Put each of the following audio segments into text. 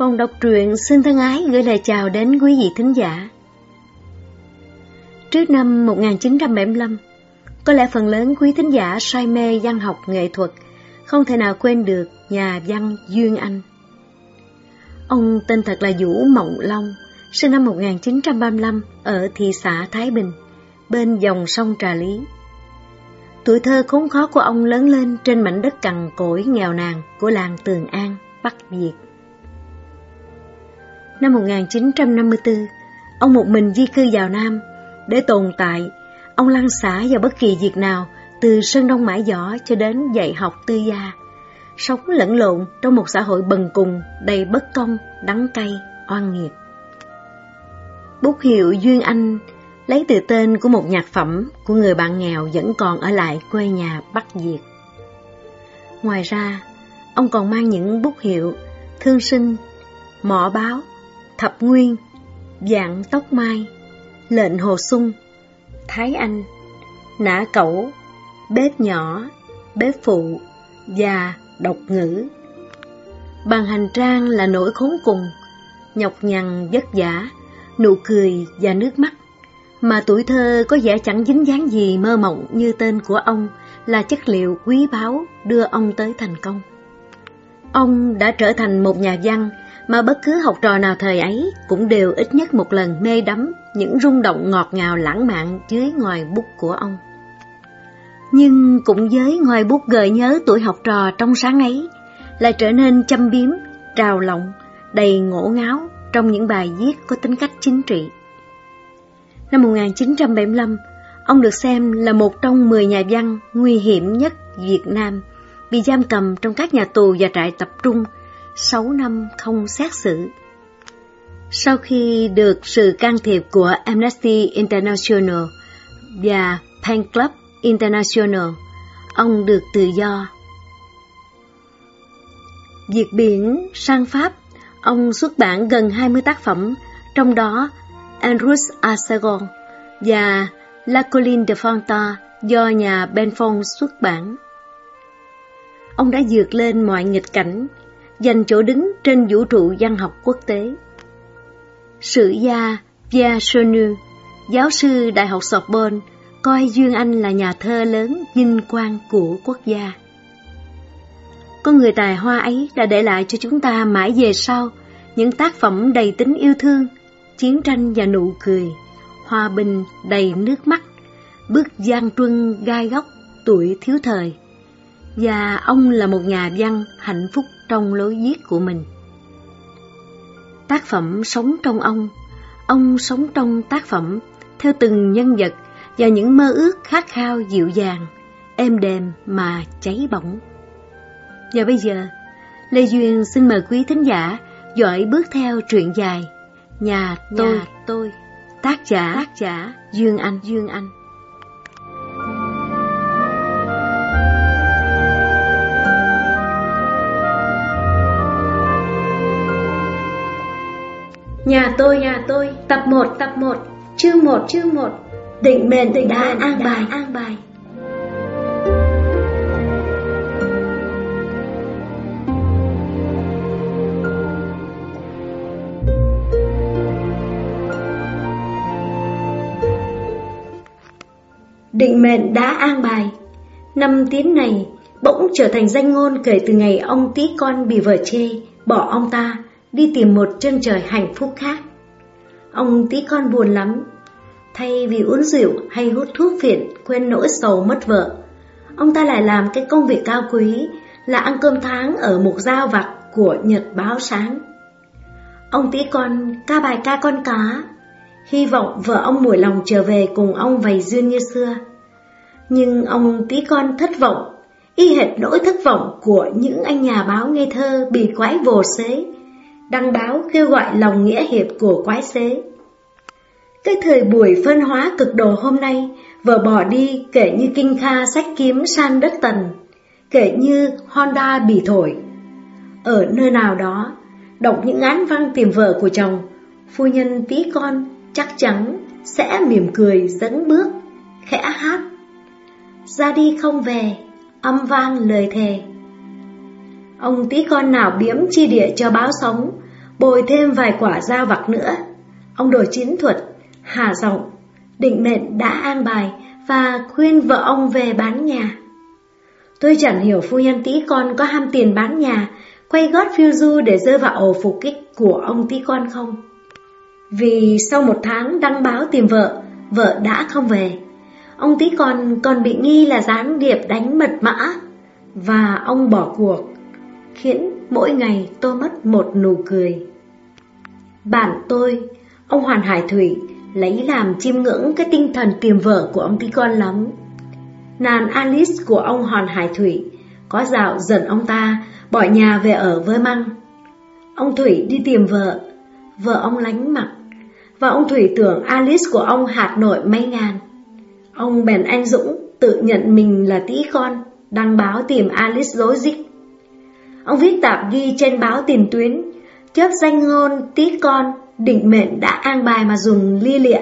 Phòng đọc truyện xin thân ái gửi lời chào đến quý vị thính giả. Trước năm 1975, có lẽ phần lớn quý thính giả say mê văn học nghệ thuật không thể nào quên được nhà văn Duyên Anh. Ông tên thật là Vũ Mộng Long, sinh năm 1935 ở thị xã Thái Bình, bên dòng sông Trà Lý. Tuổi thơ khốn khó của ông lớn lên trên mảnh đất cằn cỗi nghèo nàn của làng Tường An, Bắc Việt. Năm 1954, ông một mình di cư vào Nam. Để tồn tại, ông lăn xả vào bất kỳ việc nào, từ sơn đông mãi giỏ cho đến dạy học tư gia. Sống lẫn lộn trong một xã hội bần cùng, đầy bất công, đắng cay, oan nghiệt. Bút hiệu Duyên Anh lấy từ tên của một nhạc phẩm của người bạn nghèo vẫn còn ở lại quê nhà Bắc Việt. Ngoài ra, ông còn mang những bút hiệu Thương Sinh, Mỏ Báo, Thập Nguyên, Dạng Tóc Mai, Lệnh Hồ Sung, Thái Anh, Nã Cẩu, Bếp Nhỏ, Bếp Phụ và Độc Ngữ. Bằng hành trang là nỗi khốn cùng, nhọc nhằn vất vả, nụ cười và nước mắt, mà tuổi thơ có vẻ chẳng dính dáng gì mơ mộng như tên của ông là chất liệu quý báu đưa ông tới thành công. Ông đã trở thành một nhà văn mà bất cứ học trò nào thời ấy cũng đều ít nhất một lần mê đắm những rung động ngọt ngào lãng mạn dưới ngòi bút của ông. Nhưng cũng với ngòi bút gợi nhớ tuổi học trò trong sáng ấy, lại trở nên châm biếm, trào lộng, đầy ngổ ngáo trong những bài viết có tính cách chính trị. Năm 1975, ông được xem là một trong 10 nhà văn nguy hiểm nhất Việt Nam, bị giam cầm trong các nhà tù và trại tập trung 6 năm không xét xử. Sau khi được sự can thiệp của Amnesty International và Pen Club International, ông được tự do. Diệt biển sang Pháp, ông xuất bản gần 20 tác phẩm, trong đó Andrews Asagon* và La Colline de Fanta do nhà Benfong xuất bản. Ông đã vượt lên mọi nghịch cảnh giành chỗ đứng trên vũ trụ văn học quốc tế. Sử gia Pierre Chenu, giáo sư Đại học Sorbonne, coi Duyên Anh là nhà thơ lớn vinh quang của quốc gia. Con người tài hoa ấy đã để lại cho chúng ta mãi về sau những tác phẩm đầy tính yêu thương, chiến tranh và nụ cười, hòa bình đầy nước mắt, bước gian truân gai góc tuổi thiếu thời. Và ông là một nhà văn hạnh phúc trong lối viết của mình. Tác phẩm sống trong ông, ông sống trong tác phẩm theo từng nhân vật và những mơ ước khát khao dịu dàng, êm đềm mà cháy bỏng. Và bây giờ, Lê Duyên xin mời quý thính giả dõi bước theo truyện dài Nhà tôi, Nhà tôi tác giả, tác giả Duyên Anh, Duyên Anh. Nhà tôi, nhà tôi, tập 1, tập 1, chương 1, chương 1, định mệnh định đã an bài, an bài. Định mệnh đã an bài. Năm tiếng này bỗng trở thành danh ngôn kể từ ngày ông tí con bị vợ chê, bỏ ông ta đi tìm một chân trời hạnh phúc khác. Ông tí con buồn lắm, thay vì uống rượu hay hút thuốc phiện quên nỗi sầu mất vợ, ông ta lại làm cái công việc cao quý là ăn cơm tháng ở một giao vặt của Nhật báo sáng. Ông tí con ca bài ca con cá, hy vọng vợ ông mùi lòng trở về cùng ông vầy duyên như xưa. Nhưng ông tí con thất vọng, y hệt nỗi thất vọng của những anh nhà báo ngây thơ bị quái vồ xế đăng báo kêu gọi lòng nghĩa hiệp của quái xế. Cái thời buổi phân hóa cực độ hôm nay, vợ bỏ đi kể như Kinh Kha sách kiếm san đất tần, kể như Honda bị thổi. Ở nơi nào đó, đọc những án văn tìm vợ của chồng, phu nhân tí con chắc chắn sẽ mỉm cười dẫn bước, khẽ hát. Ra đi không về, âm vang lời thề. Ông tí con nào biếm chi địa cho báo sống, bồi thêm vài quả dao vặt nữa. Ông đổi chiến thuật, hà giọng, định mệnh đã an bài và khuyên vợ ông về bán nhà. Tôi chẳng hiểu phu nhân tí con có ham tiền bán nhà, quay gót phiêu du để rơi vào ổ phục kích của ông tí con không. Vì sau một tháng đăng báo tìm vợ, vợ đã không về. Ông tí con còn bị nghi là gián điệp đánh mật mã, và ông bỏ cuộc, khiến mỗi ngày tôi mất một nụ cười. Bạn tôi, ông Hoàn Hải Thủy, lấy làm chiêm ngưỡng cái tinh thần tìm vợ của ông tí con lắm. Nàng Alice của ông Hoàn Hải Thủy có dạo dần ông ta bỏ nhà về ở với Măng. Ông Thủy đi tìm vợ, vợ ông lánh mặt, và ông Thủy tưởng Alice của ông hạt nội mấy ngàn. Ông bèn anh Dũng tự nhận mình là tí con, đăng báo tìm Alice dối dích. Ông viết tạp ghi trên báo tiền tuyến, chớp danh ngôn tí con, định mệnh đã an bài mà dùng lia lịa.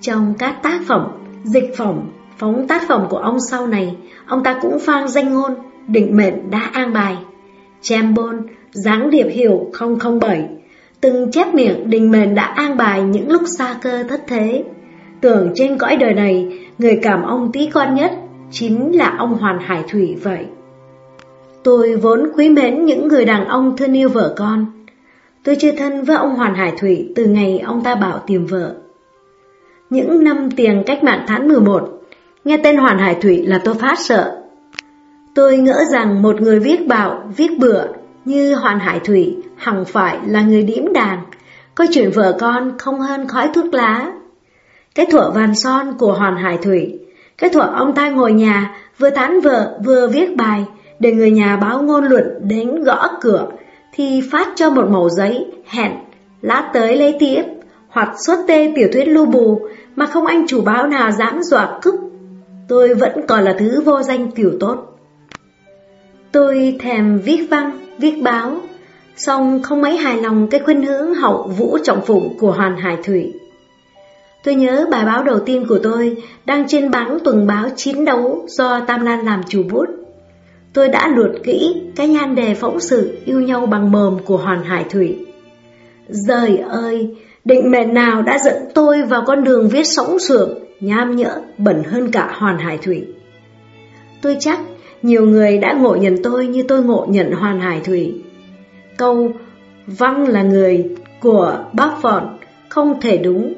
Trong các tác phẩm, dịch phẩm, phóng tác phẩm của ông sau này, ông ta cũng phang danh ngôn, định mệnh đã an bài. Chambon, dáng điệp hiểu 007, từng chép miệng định mệnh đã an bài những lúc xa cơ thất thế. Tưởng trên cõi đời này, người cảm ông tí con nhất chính là ông Hoàn Hải Thủy vậy. Tôi vốn quý mến những người đàn ông thương yêu vợ con. Tôi chưa thân với ông Hoàn Hải Thủy từ ngày ông ta bảo tìm vợ. Những năm tiền cách mạng tháng 11, nghe tên Hoàn Hải Thủy là tôi phát sợ. Tôi ngỡ rằng một người viết bạo, viết bựa như Hoàn Hải Thủy hẳn phải là người điếm đàn, coi chuyện vợ con không hơn khói thuốc lá. Cái thuở van son của Hoàn Hải Thủy, cái thuở ông ta ngồi nhà vừa tán vợ vừa viết bài để người nhà báo ngôn luận đến gõ cửa thì phát cho một mẩu giấy hẹn lát tới lấy tiếp hoặc xuất tê tiểu thuyết lưu bù mà không anh chủ báo nào dám dọa cức. Tôi vẫn còn là thứ vô danh tiểu tốt. Tôi thèm viết văn, viết báo, song không mấy hài lòng cái khuynh hướng hậu vũ trọng phụng của Hoàn Hải Thủy. Tôi nhớ bài báo đầu tiên của tôi đăng trên báo tuần báo chiến đấu do Tam Lan làm chủ bút. Tôi đã luột kỹ cái nhan đề phóng sự yêu nhau bằng mồm của Hoàn Hải Thủy. Giời ơi, định mệnh nào đã dẫn tôi vào con đường viết sóng sượng, nham nhỡ, bẩn hơn cả Hoàn Hải Thủy. Tôi chắc nhiều người đã ngộ nhận tôi như tôi ngộ nhận Hoàn Hải Thủy. Câu Văn là người của bác Phọn không thể đúng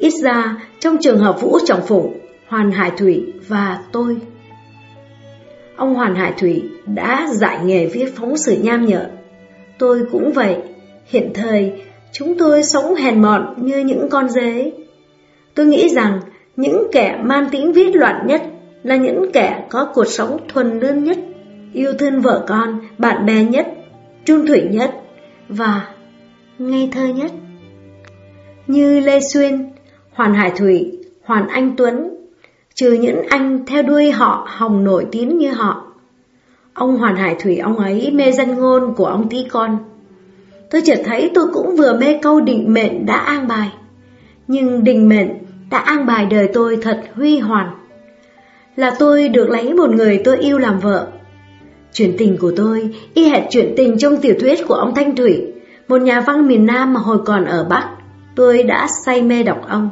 Ít ra, trong trường hợp Vũ Trọng Phụng, Hoàn Hải Thủy và tôi. Ông Hoàn Hải Thủy đã dạy nghề viết phóng sự nham nhở. Tôi cũng vậy, hiện thời chúng tôi sống hèn mọn như những con dế. Tôi nghĩ rằng những kẻ man tính viết loạn nhất là những kẻ có cuộc sống thuần lương nhất, yêu thương vợ con, bạn bè nhất, trung thủy nhất và ngây thơ nhất. Như Lê Xuyên, Hoàn Hải Thủy, Hoàn Anh Tuấn, trừ những anh theo đuôi họ hồng nổi tiếng như họ. Ông Hoàn Hải Thủy ông ấy mê dân ngôn của ông tí con. Tôi chợt thấy tôi cũng vừa mê câu định mệnh đã an bài. Nhưng định mệnh đã an bài đời tôi thật huy hoàn. Là tôi được lấy một người tôi yêu làm vợ. Chuyện tình của tôi y hệt chuyện tình trong tiểu thuyết của ông Thanh Thủy, một nhà văn miền Nam mà hồi còn ở Bắc, tôi đã say mê đọc ông.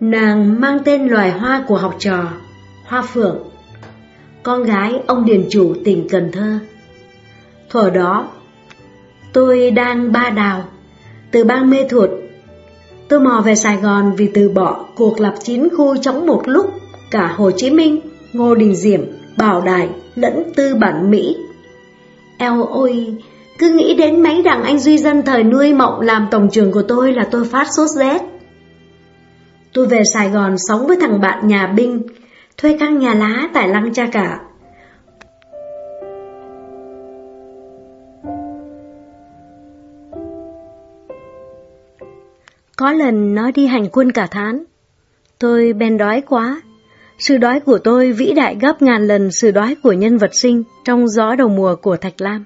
Nàng mang tên loài hoa của học trò, hoa phượng, con gái ông Điền Chủ tỉnh Cần Thơ. Thuở đó, tôi đang ba đào, từ bang Mê Thuột. Tôi mò về Sài Gòn vì từ bỏ cuộc lập chiến khu trong một lúc cả Hồ Chí Minh, Ngô Đình Diệm, Bảo Đại lẫn tư bản Mỹ. Eo ôi, cứ nghĩ đến mấy đằng anh Duy Dân thời nuôi mộng làm tổng trưởng của tôi là tôi phát sốt rét. Tôi về Sài Gòn sống với thằng bạn nhà binh, thuê căn nhà lá tại Lăng Cha Cả. Có lần nó đi hành quân cả tháng, tôi bèn đói quá. Sự đói của tôi vĩ đại gấp ngàn lần sự đói của nhân vật sinh trong gió đầu mùa của Thạch Lam.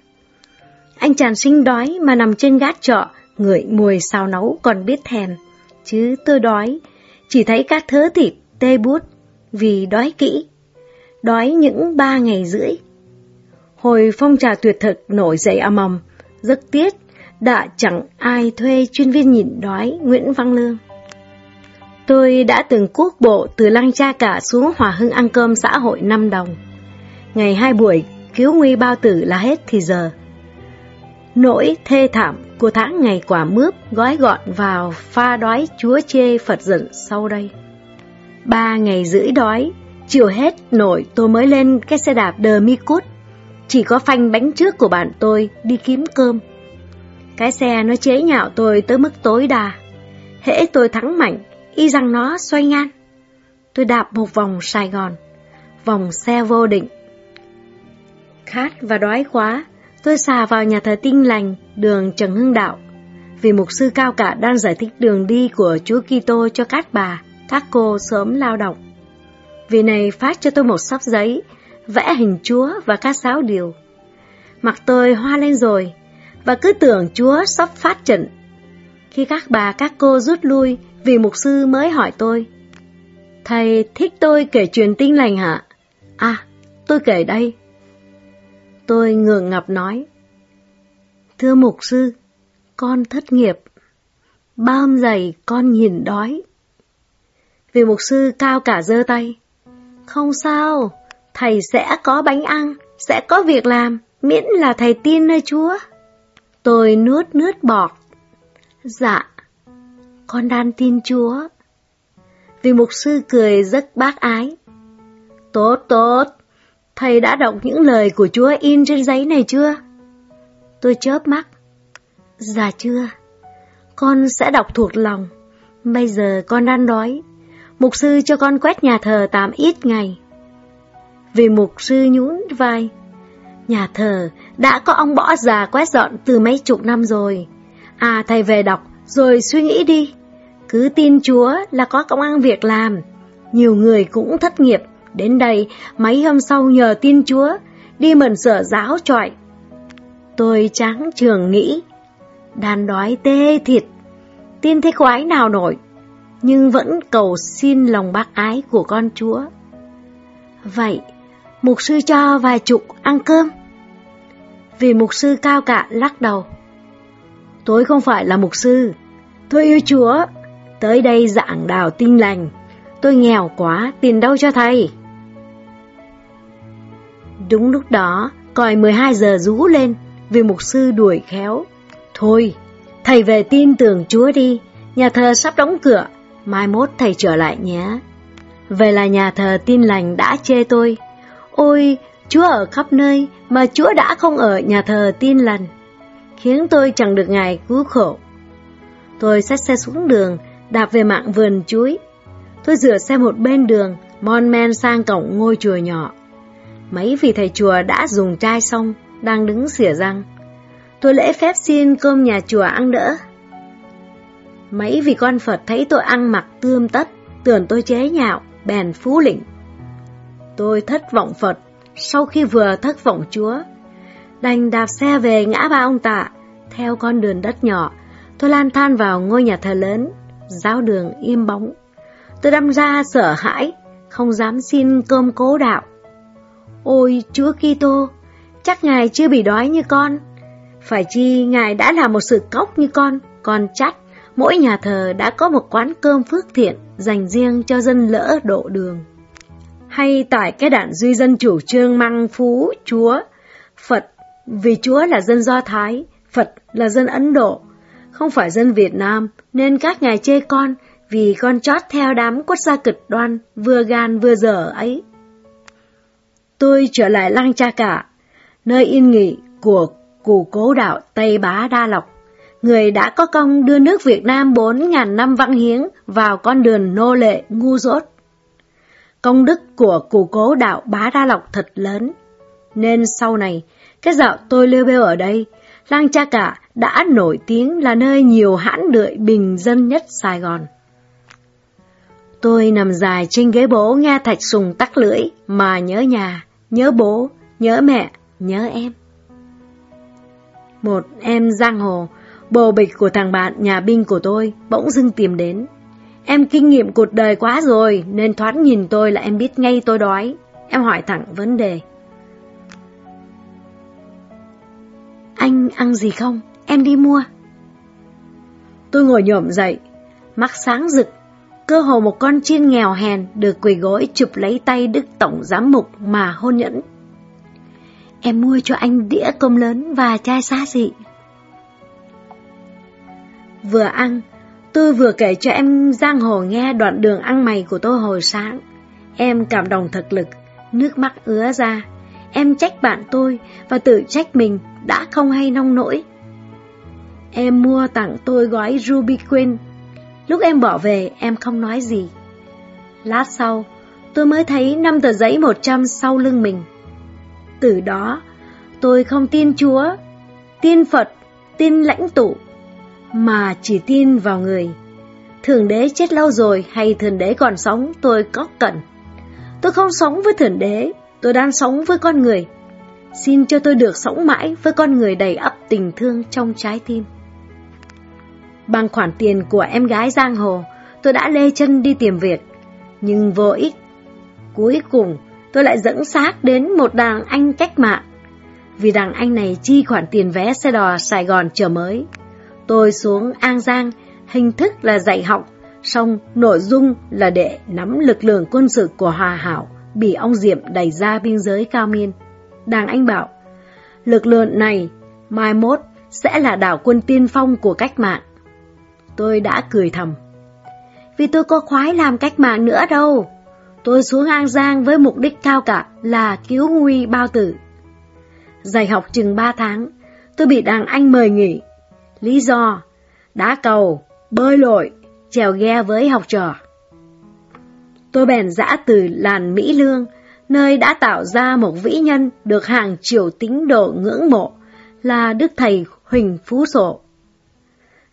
Anh chàng sinh đói mà nằm trên gác trọ, ngửi mùi xào nấu còn biết thèm. Chứ tôi đói, chỉ thấy các thớ thịt tê bút vì đói kỹ, đói những ba ngày rưỡi. Hồi phong trào tuyệt thực nổi dậy âm ầm, rất tiếc đã chẳng ai thuê chuyên viên nhịn đói Nguyễn Văn Lương. Tôi đã từng cuốc bộ từ Lăng Cha Cả xuống Hòa Hưng ăn cơm xã hội 5 đồng. Ngày hai buổi cứu nguy bao tử là hết thì giờ. Nỗi thê thảm của tháng ngày quả mướp gói gọn vào pha đói chúa chê Phật giận sau đây. Ba ngày rưỡi đói, chiều hết nổi tôi mới lên cái xe đạp đờ mi cút. Chỉ có phanh bánh trước của bạn tôi đi kiếm cơm. Cái xe nó chế nhạo tôi tới mức tối đa. Hễ tôi thắng mạnh, y rằng nó xoay ngang. Tôi đạp một vòng Sài Gòn, vòng xe vô định. Khát và đói quá, tôi xà vào nhà thờ tinh lành, đường Trần Hưng Đạo. Vì mục sư cao cả đang giải thích đường đi của Chúa Kitô cho các bà, các cô sớm lao động. Vì này phát cho tôi một sắp giấy, vẽ hình Chúa và các sáu điều. Mặt tôi hoa lên rồi, và cứ tưởng Chúa sắp phát trận. Khi các bà các cô rút lui, vì mục sư mới hỏi tôi, Thầy thích tôi kể chuyện tinh lành hả? À, tôi kể đây. Tôi ngượng ngập nói, Thưa mục sư, con thất nghiệp, bao giày con nhìn đói. Vì mục sư cao cả giơ tay, Không sao, thầy sẽ có bánh ăn, sẽ có việc làm, miễn là thầy tin nơi Chúa. Tôi nuốt nước bọt. Dạ, con đang tin Chúa. Vì mục sư cười rất bác ái. Tốt, tốt, thầy đã đọc những lời của Chúa in trên giấy này chưa? Tôi chớp mắt. Dạ chưa, con sẽ đọc thuộc lòng. Bây giờ con đang đói. Mục sư cho con quét nhà thờ tạm ít ngày. Vì mục sư nhún vai. Nhà thờ đã có ông bỏ già quét dọn từ mấy chục năm rồi. À thầy về đọc rồi suy nghĩ đi. Cứ tin Chúa là có công ăn việc làm. Nhiều người cũng thất nghiệp. Đến đây mấy hôm sau nhờ tin Chúa đi mần sở giáo trọi. Tôi trắng trường nghĩ. Đàn đói tê thịt. Tin thế quái nào nổi. Nhưng vẫn cầu xin lòng bác ái của con Chúa. Vậy, mục sư cho vài chục ăn cơm vì mục sư cao cả lắc đầu. Tôi không phải là mục sư, tôi yêu Chúa, tới đây dạng đào tinh lành, tôi nghèo quá, tiền đâu cho thầy. Đúng lúc đó, còi 12 giờ rú lên, vì mục sư đuổi khéo. Thôi, thầy về tin tưởng Chúa đi, nhà thờ sắp đóng cửa, mai mốt thầy trở lại nhé. Về là nhà thờ tin lành đã chê tôi. Ôi, Chúa ở khắp nơi mà Chúa đã không ở nhà thờ tin lành, khiến tôi chẳng được Ngài cứu khổ. Tôi xách xe xuống đường, đạp về mạng vườn chuối. Tôi rửa xe một bên đường, mon men sang cổng ngôi chùa nhỏ. Mấy vị thầy chùa đã dùng chai xong, đang đứng xỉa răng. Tôi lễ phép xin cơm nhà chùa ăn đỡ. Mấy vị con Phật thấy tôi ăn mặc tươm tất, tưởng tôi chế nhạo, bèn phú lĩnh. Tôi thất vọng Phật, sau khi vừa thất vọng Chúa. Đành đạp xe về ngã ba ông tạ, theo con đường đất nhỏ, tôi lan than vào ngôi nhà thờ lớn, giáo đường im bóng. Tôi đâm ra sợ hãi, không dám xin cơm cố đạo. Ôi Chúa Kitô, chắc Ngài chưa bị đói như con. Phải chi Ngài đã là một sự cốc như con, con chắc mỗi nhà thờ đã có một quán cơm phước thiện dành riêng cho dân lỡ độ đường hay tại cái đạn duy dân chủ trương măng phú Chúa, Phật vì Chúa là dân Do Thái, Phật là dân Ấn Độ, không phải dân Việt Nam, nên các ngài chê con vì con chót theo đám quốc gia cực đoan, vừa gan vừa dở ấy. Tôi trở lại Lăng Cha Cả, nơi yên nghỉ của cụ cố đạo Tây Bá Đa Lộc, người đã có công đưa nước Việt Nam 4.000 năm văn hiến vào con đường nô lệ ngu dốt Công đức của cụ cố đạo bá đa lộc thật lớn. Nên sau này, cái dạo tôi lêu bêu ở đây, Lang Cha Cả đã nổi tiếng là nơi nhiều hãn đợi bình dân nhất Sài Gòn. Tôi nằm dài trên ghế bố nghe Thạch Sùng tắc lưỡi mà nhớ nhà, nhớ bố, nhớ mẹ, nhớ em. Một em giang hồ, bồ bịch của thằng bạn nhà binh của tôi bỗng dưng tìm đến. Em kinh nghiệm cuộc đời quá rồi, nên thoáng nhìn tôi là em biết ngay tôi đói. Em hỏi thẳng vấn đề. Anh ăn gì không? Em đi mua. Tôi ngồi nhổm dậy, mắt sáng rực, cơ hồ một con chiên nghèo hèn được quỳ gối chụp lấy tay Đức Tổng Giám Mục mà hôn nhẫn. Em mua cho anh đĩa cơm lớn và chai xá xị. Vừa ăn, tôi vừa kể cho em Giang Hồ nghe đoạn đường ăn mày của tôi hồi sáng. Em cảm động thật lực, nước mắt ứa ra. Em trách bạn tôi và tự trách mình đã không hay nông nỗi. Em mua tặng tôi gói Ruby Queen. Lúc em bỏ về, em không nói gì. Lát sau, tôi mới thấy năm tờ giấy 100 sau lưng mình. Từ đó, tôi không tin Chúa, tin Phật, tin lãnh tụ, mà chỉ tin vào người. Thượng đế chết lâu rồi hay thượng đế còn sống tôi có cần? Tôi không sống với thượng đế, tôi đang sống với con người. Xin cho tôi được sống mãi với con người đầy ắp tình thương trong trái tim. Bằng khoản tiền của em gái Giang Hồ, tôi đã lê chân đi tìm việc, nhưng vô ích. Cuối cùng, tôi lại dẫn xác đến một đàn anh cách mạng. Vì đàn anh này chi khoản tiền vé xe đò Sài Gòn chờ mới. Tôi xuống An Giang, hình thức là dạy học, song nội dung là để nắm lực lượng quân sự của Hòa Hảo bị ông Diệm đẩy ra biên giới cao miên. Đàng Anh bảo, lực lượng này mai mốt sẽ là đảo quân tiên phong của cách mạng. Tôi đã cười thầm. Vì tôi có khoái làm cách mạng nữa đâu. Tôi xuống An Giang với mục đích cao cả là cứu nguy bao tử. Dạy học chừng 3 tháng, tôi bị đàn anh mời nghỉ. Lý do, đá cầu, bơi lội, chèo ghe với học trò. Tôi bèn dã từ làn Mỹ Lương, nơi đã tạo ra một vĩ nhân được hàng triệu tín đồ ngưỡng mộ, là Đức Thầy Huỳnh Phú Sổ.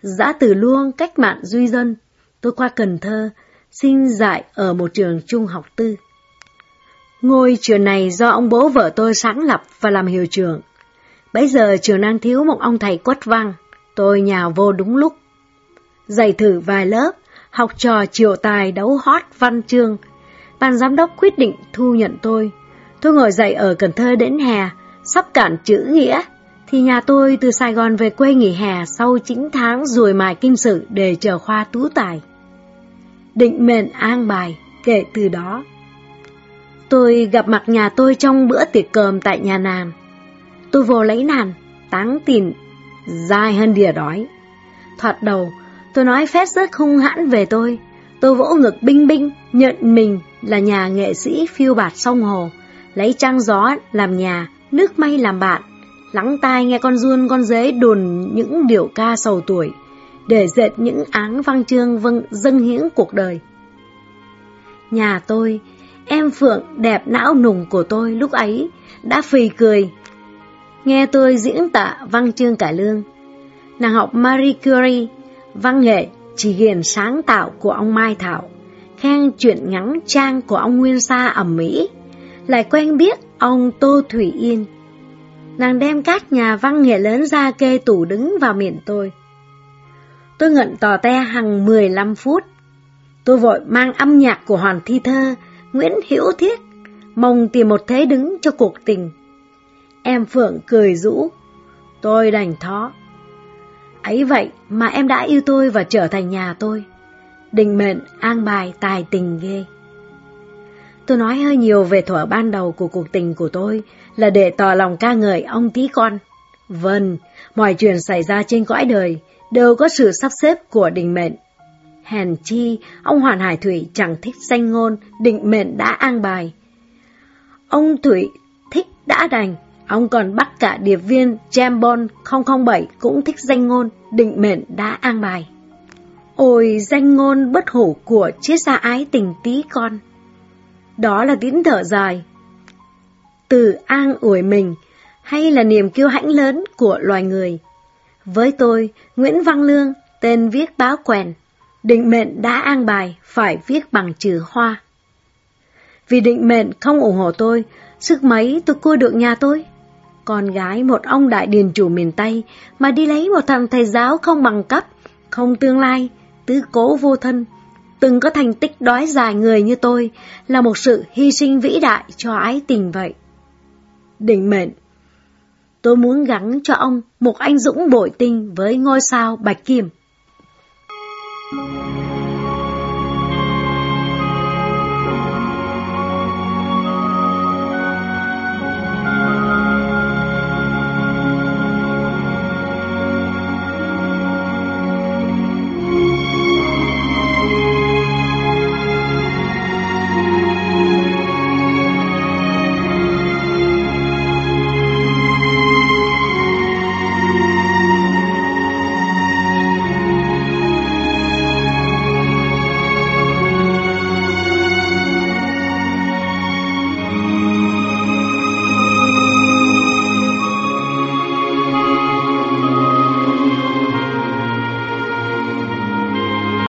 Dã từ luôn cách mạng duy dân, tôi qua Cần Thơ, sinh dạy ở một trường trung học tư. Ngôi trường này do ông bố vợ tôi sáng lập và làm hiệu trường. Bây giờ trường đang thiếu một ông thầy quất văn, tôi nhào vô đúng lúc. Dạy thử vài lớp, học trò triệu tài đấu hót văn chương. Ban giám đốc quyết định thu nhận tôi. Tôi ngồi dạy ở Cần Thơ đến hè, sắp cản chữ nghĩa, thì nhà tôi từ Sài Gòn về quê nghỉ hè sau 9 tháng rồi mài kinh sự để chờ khoa tú tài. Định mệnh an bài, kể từ đó. Tôi gặp mặt nhà tôi trong bữa tiệc cơm tại nhà nàng. Tôi vô lấy nàng, táng tiền, dài hơn đìa đói. Thoạt đầu, Tôi nói phép rất hung hãn về tôi. Tôi vỗ ngực binh binh, nhận mình là nhà nghệ sĩ phiêu bạt sông hồ, lấy trăng gió làm nhà, nước mây làm bạn, lắng tai nghe con run con dế đồn những điệu ca sầu tuổi, để dệt những áng văn chương vâng dâng hiến cuộc đời. Nhà tôi, em Phượng đẹp não nùng của tôi lúc ấy đã phì cười. Nghe tôi diễn tả văn chương cải lương. Nàng học Marie Curie Văn nghệ chỉ ghiền sáng tạo của ông Mai Thảo, khen chuyện ngắn trang của ông Nguyên Sa ẩm Mỹ, lại quen biết ông Tô Thủy Yên. Nàng đem các nhà văn nghệ lớn ra kê tủ đứng vào miệng tôi. Tôi ngận tò te hàng 15 phút. Tôi vội mang âm nhạc của Hoàng Thi Thơ, Nguyễn Hữu Thiết, mong tìm một thế đứng cho cuộc tình. Em Phượng cười rũ, tôi đành thó. Ấy vậy mà em đã yêu tôi và trở thành nhà tôi. Định mệnh, an bài, tài tình ghê. Tôi nói hơi nhiều về thuở ban đầu của cuộc tình của tôi là để tỏ lòng ca ngợi ông tí con. Vâng, mọi chuyện xảy ra trên cõi đời đều có sự sắp xếp của định mệnh. Hèn chi, ông Hoàn Hải Thủy chẳng thích danh ngôn, định mệnh đã an bài. Ông Thủy thích đã đành, Ông còn bắt cả điệp viên Jambon 007 cũng thích danh ngôn, định mệnh đã an bài. Ôi danh ngôn bất hủ của chiếc xa ái tình tí con. Đó là tiếng thở dài. Từ an ủi mình hay là niềm kiêu hãnh lớn của loài người. Với tôi, Nguyễn Văn Lương, tên viết báo quèn, định mệnh đã an bài phải viết bằng chữ hoa. Vì định mệnh không ủng hộ tôi, sức mấy tôi cua được nhà tôi con gái một ông đại điền chủ miền Tây mà đi lấy một thằng thầy giáo không bằng cấp, không tương lai, tứ cố vô thân. Từng có thành tích đói dài người như tôi là một sự hy sinh vĩ đại cho ái tình vậy. Định mệnh, tôi muốn gắn cho ông một anh dũng bội tinh với ngôi sao Bạch Kim. Thank you.